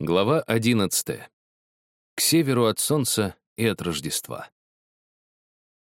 Глава 11. К северу от солнца и от Рождества.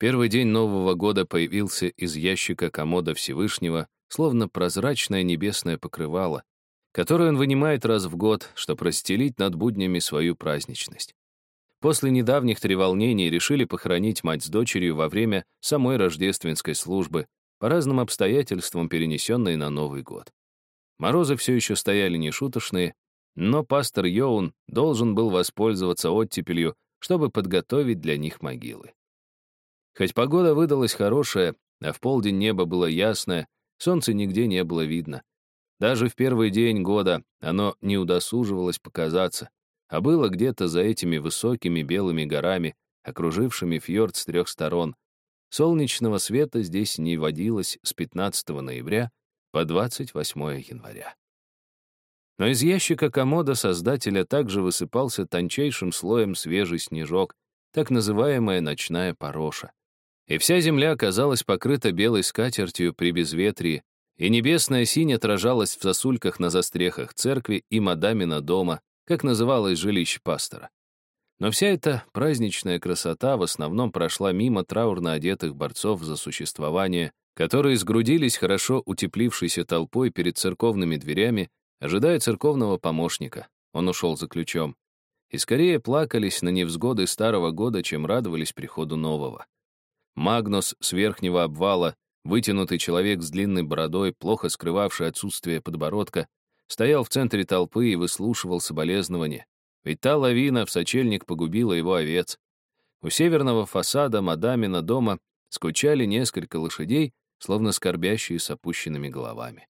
Первый день Нового года появился из ящика комода Всевышнего, словно прозрачное небесное покрывало, которое он вынимает раз в год, чтобы расстелить над буднями свою праздничность. После недавних треволнений решили похоронить мать с дочерью во время самой рождественской службы, по разным обстоятельствам перенесенной на Новый год. Морозы все еще стояли нешуточные, но пастор Йоун должен был воспользоваться оттепелью, чтобы подготовить для них могилы. Хоть погода выдалась хорошая, а в полдень небо было ясное, солнца нигде не было видно. Даже в первый день года оно не удосуживалось показаться, а было где-то за этими высокими белыми горами, окружившими фьорд с трех сторон. Солнечного света здесь не водилось с 15 ноября по 28 января. Но из ящика комода создателя также высыпался тончайшим слоем свежий снежок, так называемая ночная пороша. И вся земля оказалась покрыта белой скатертью при безветрии, и небесная синь отражалась в сосульках на застрехах церкви и мадамина дома, как называлось жилище пастора. Но вся эта праздничная красота в основном прошла мимо траурно одетых борцов за существование, которые сгрудились хорошо утеплившейся толпой перед церковными дверями ожидая церковного помощника. Он ушел за ключом. И скорее плакались на невзгоды старого года, чем радовались приходу нового. Магнус с верхнего обвала, вытянутый человек с длинной бородой, плохо скрывавший отсутствие подбородка, стоял в центре толпы и выслушивал соболезнования. Ведь та лавина в сочельник погубила его овец. У северного фасада мадамина дома скучали несколько лошадей, словно скорбящие с опущенными головами.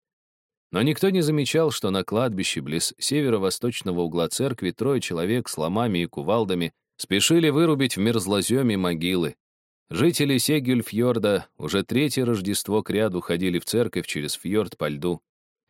Но никто не замечал, что на кладбище близ северо-восточного угла церкви трое человек с ломами и кувалдами спешили вырубить в мерзлоземе могилы. Жители Сегюльфьорда уже третье Рождество к ряду ходили в церковь через фьорд по льду.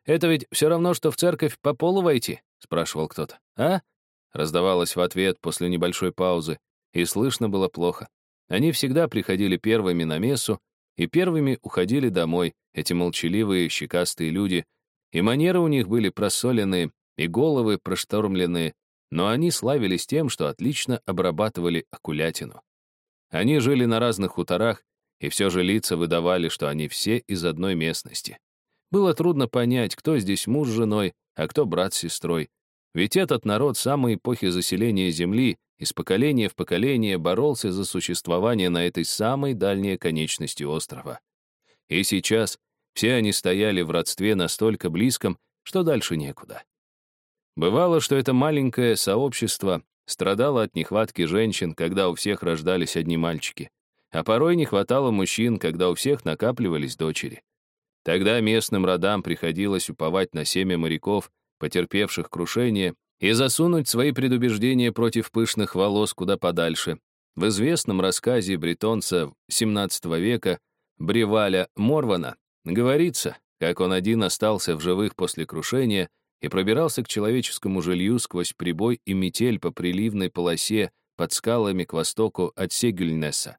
«Это ведь все равно, что в церковь по полу войти?» — спрашивал кто-то. «А?» — раздавалось в ответ после небольшой паузы, и слышно было плохо. Они всегда приходили первыми на мессу и первыми уходили домой, эти молчаливые, щекастые люди, и манеры у них были просоленные, и головы проштормленные, но они славились тем, что отлично обрабатывали окулятину. Они жили на разных хуторах, и все же лица выдавали, что они все из одной местности. Было трудно понять, кто здесь муж с женой, а кто брат с сестрой. Ведь этот народ самой эпохи заселения Земли из поколения в поколение боролся за существование на этой самой дальней конечности острова. И сейчас все они стояли в родстве настолько близком, что дальше некуда. Бывало, что это маленькое сообщество страдало от нехватки женщин, когда у всех рождались одни мальчики, а порой не хватало мужчин, когда у всех накапливались дочери. Тогда местным родам приходилось уповать на семя моряков, потерпевших крушение, и засунуть свои предубеждения против пышных волос куда подальше. В известном рассказе бретонца XVII века Бреваля Морвана Говорится, как он один остался в живых после крушения и пробирался к человеческому жилью сквозь прибой и метель по приливной полосе под скалами к востоку от Сегюльнеса,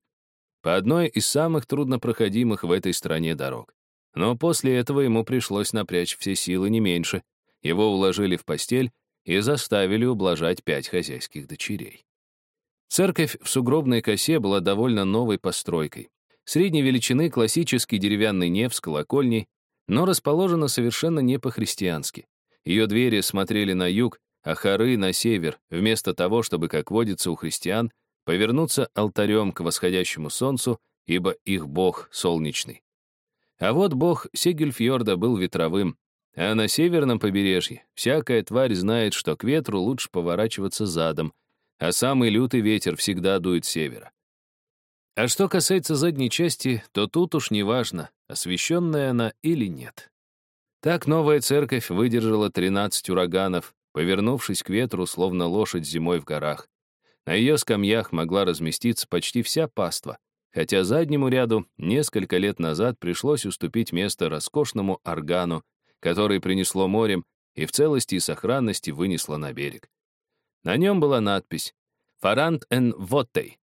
по одной из самых труднопроходимых в этой стране дорог. Но после этого ему пришлось напрячь все силы не меньше. Его уложили в постель и заставили ублажать пять хозяйских дочерей. Церковь в сугробной косе была довольно новой постройкой. Средней величины классический деревянный неф с колокольней, но расположена совершенно не по-христиански. Ее двери смотрели на юг, а хоры — на север, вместо того, чтобы, как водится у христиан, повернуться алтарем к восходящему солнцу, ибо их бог солнечный. А вот бог Сегельфьорда был ветровым, а на северном побережье всякая тварь знает, что к ветру лучше поворачиваться задом, а самый лютый ветер всегда дует севера. А что касается задней части, то тут уж неважно, освещенная она или нет. Так новая церковь выдержала 13 ураганов, повернувшись к ветру, словно лошадь зимой в горах. На ее скамьях могла разместиться почти вся паства, хотя заднему ряду несколько лет назад пришлось уступить место роскошному органу, который принесло морем и в целости и сохранности вынесло на берег. На нем была надпись «Фарант эн Воттей»,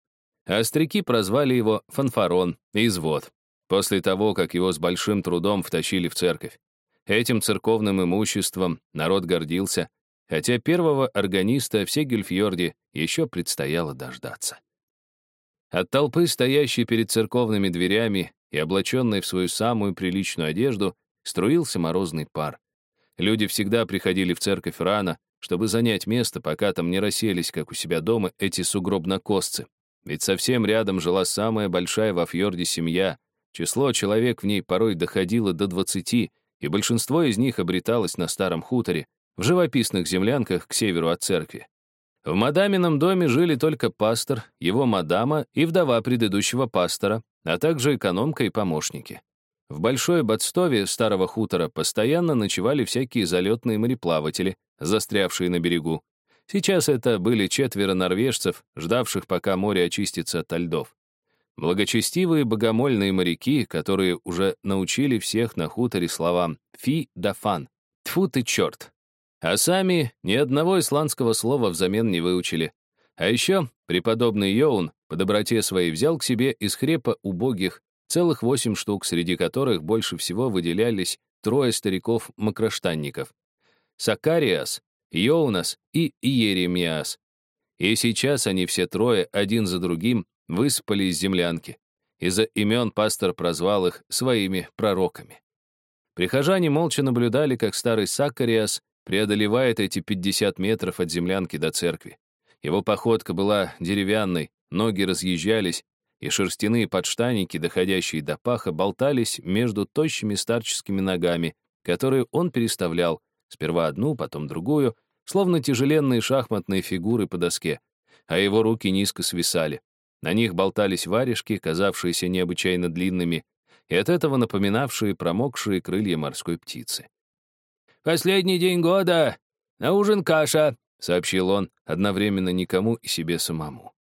остряки прозвали его «фанфарон» «извод», после того, как его с большим трудом втащили в церковь. Этим церковным имуществом народ гордился, хотя первого органиста в Сегельфьорде еще предстояло дождаться. От толпы, стоящей перед церковными дверями и облаченной в свою самую приличную одежду, струился морозный пар. Люди всегда приходили в церковь рано, чтобы занять место, пока там не расселись, как у себя дома, эти сугробнокосцы. Ведь совсем рядом жила самая большая во фьорде семья. Число человек в ней порой доходило до 20, и большинство из них обреталось на старом хуторе, в живописных землянках к северу от церкви. В мадамином доме жили только пастор, его мадама и вдова предыдущего пастора, а также экономка и помощники. В Большой Бадстове старого хутора постоянно ночевали всякие залетные мореплаватели, застрявшие на берегу. Сейчас это были четверо норвежцев, ждавших, пока море очистится от льдов. Благочестивые богомольные моряки, которые уже научили всех на хуторе словам «фи да фан» — «тьфу ты черт». А сами ни одного исландского слова взамен не выучили. А еще преподобный Йоун по доброте своей взял к себе из хрепа убогих Целых восемь штук, среди которых больше всего выделялись трое стариков-макроштанников. Сакариас, Йоунас и Иеремиас. И сейчас они все трое, один за другим, высыпали из землянки. Из-за имен пастор прозвал их своими пророками. Прихожане молча наблюдали, как старый Сакариас преодолевает эти 50 метров от землянки до церкви. Его походка была деревянной, ноги разъезжались, и шерстяные подштаники, доходящие до паха, болтались между тощими старческими ногами, которые он переставлял, сперва одну, потом другую, словно тяжеленные шахматные фигуры по доске, а его руки низко свисали. На них болтались варежки, казавшиеся необычайно длинными, и от этого напоминавшие промокшие крылья морской птицы. «Последний день года! На ужин каша!» — сообщил он одновременно никому и себе самому.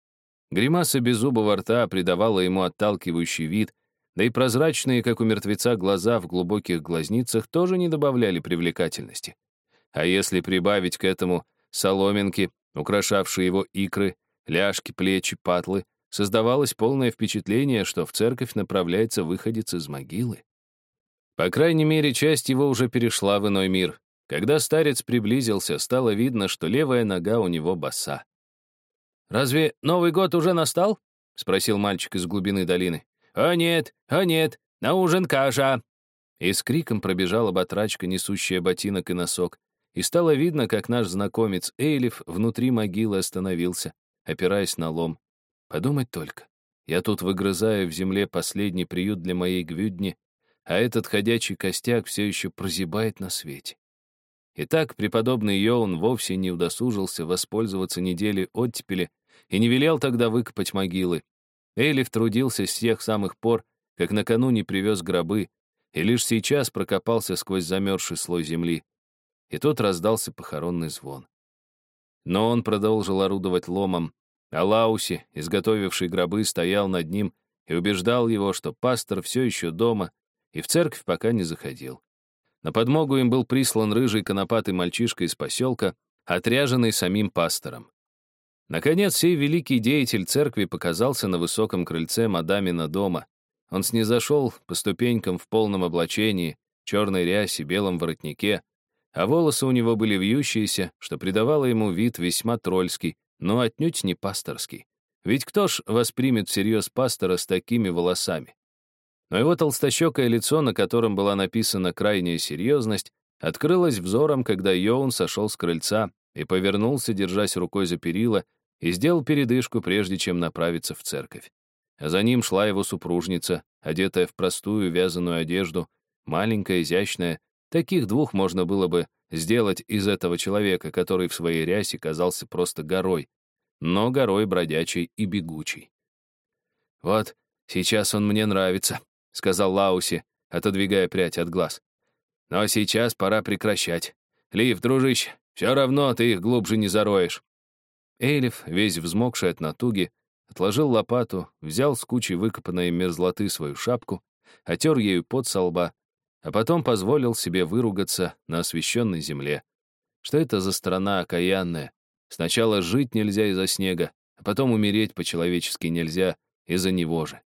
Гримаса беззубого рта придавала ему отталкивающий вид, да и прозрачные, как у мертвеца, глаза в глубоких глазницах тоже не добавляли привлекательности. А если прибавить к этому соломинки, украшавшие его икры, ляжки, плечи, патлы, создавалось полное впечатление, что в церковь направляется выходец из могилы. По крайней мере, часть его уже перешла в иной мир. Когда старец приблизился, стало видно, что левая нога у него боса. «Разве Новый год уже настал?» — спросил мальчик из глубины долины. «О нет, о нет, на ужин каша!» И с криком пробежала батрачка, несущая ботинок и носок. И стало видно, как наш знакомец Эйлиф внутри могилы остановился, опираясь на лом. Подумать только. Я тут выгрызаю в земле последний приют для моей гвюдни, а этот ходячий костяк все еще прозябает на свете. Итак, преподобный Йоун вовсе не удосужился воспользоваться неделей оттепели и не велел тогда выкопать могилы. Элиф трудился с тех самых пор, как накануне привез гробы, и лишь сейчас прокопался сквозь замерзший слой земли. И тут раздался похоронный звон. Но он продолжил орудовать ломом, а Лауси, изготовивший гробы, стоял над ним и убеждал его, что пастор все еще дома и в церковь пока не заходил. На подмогу им был прислан рыжий конопатый мальчишка из поселка, отряженный самим пастором. Наконец, сей великий деятель церкви показался на высоком крыльце мадамина дома. Он снизошел по ступенькам в полном облачении, черной рясе, белом воротнике, а волосы у него были вьющиеся, что придавало ему вид весьма трольский, но отнюдь не пасторский. Ведь кто ж воспримет всерьез пастора с такими волосами? Но его толстощекое лицо, на котором была написана крайняя серьезность, открылось взором, когда Йоун сошел с крыльца и повернулся, держась рукой за перила, и сделал передышку, прежде чем направиться в церковь. А за ним шла его супружница, одетая в простую вязаную одежду, маленькая, изящная. Таких двух можно было бы сделать из этого человека, который в своей рясе казался просто горой, но горой бродячей и бегучей. «Вот, сейчас он мне нравится», — сказал Лауси, отодвигая прядь от глаз. «Но сейчас пора прекращать. Лив, дружище, все равно ты их глубже не зароешь. Эйлиф, весь взмокший от натуги, отложил лопату, взял с кучей выкопанной мерзлоты свою шапку, отер ею пот со лба, а потом позволил себе выругаться на освещенной земле. Что это за страна окаянная? Сначала жить нельзя из-за снега, а потом умереть по-человечески нельзя из-за него же.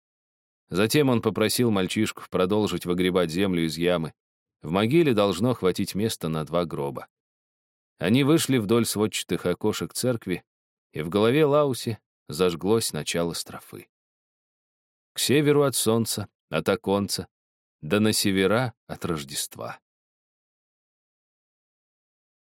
Затем он попросил мальчишку продолжить выгребать землю из ямы. В могиле должно хватить места на два гроба. Они вышли вдоль сводчатых окошек церкви, и в голове Лауси зажглось начало строфы. К северу от солнца, от оконца, да на севера от Рождества.